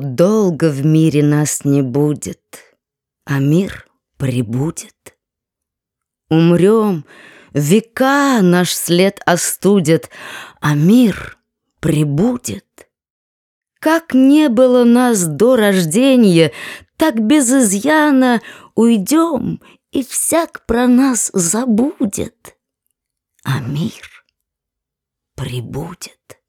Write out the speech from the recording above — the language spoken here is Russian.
долго в мире нас не будет, а мир прибудет. Умрем, века наш след остудит, а мир прибудет. Как не было нас до рождения, так без изъяна уйдем, и всяк про нас забудет, а мир прибудет.